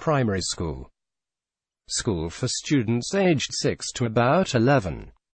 primary school. School for students aged 6 to about 11.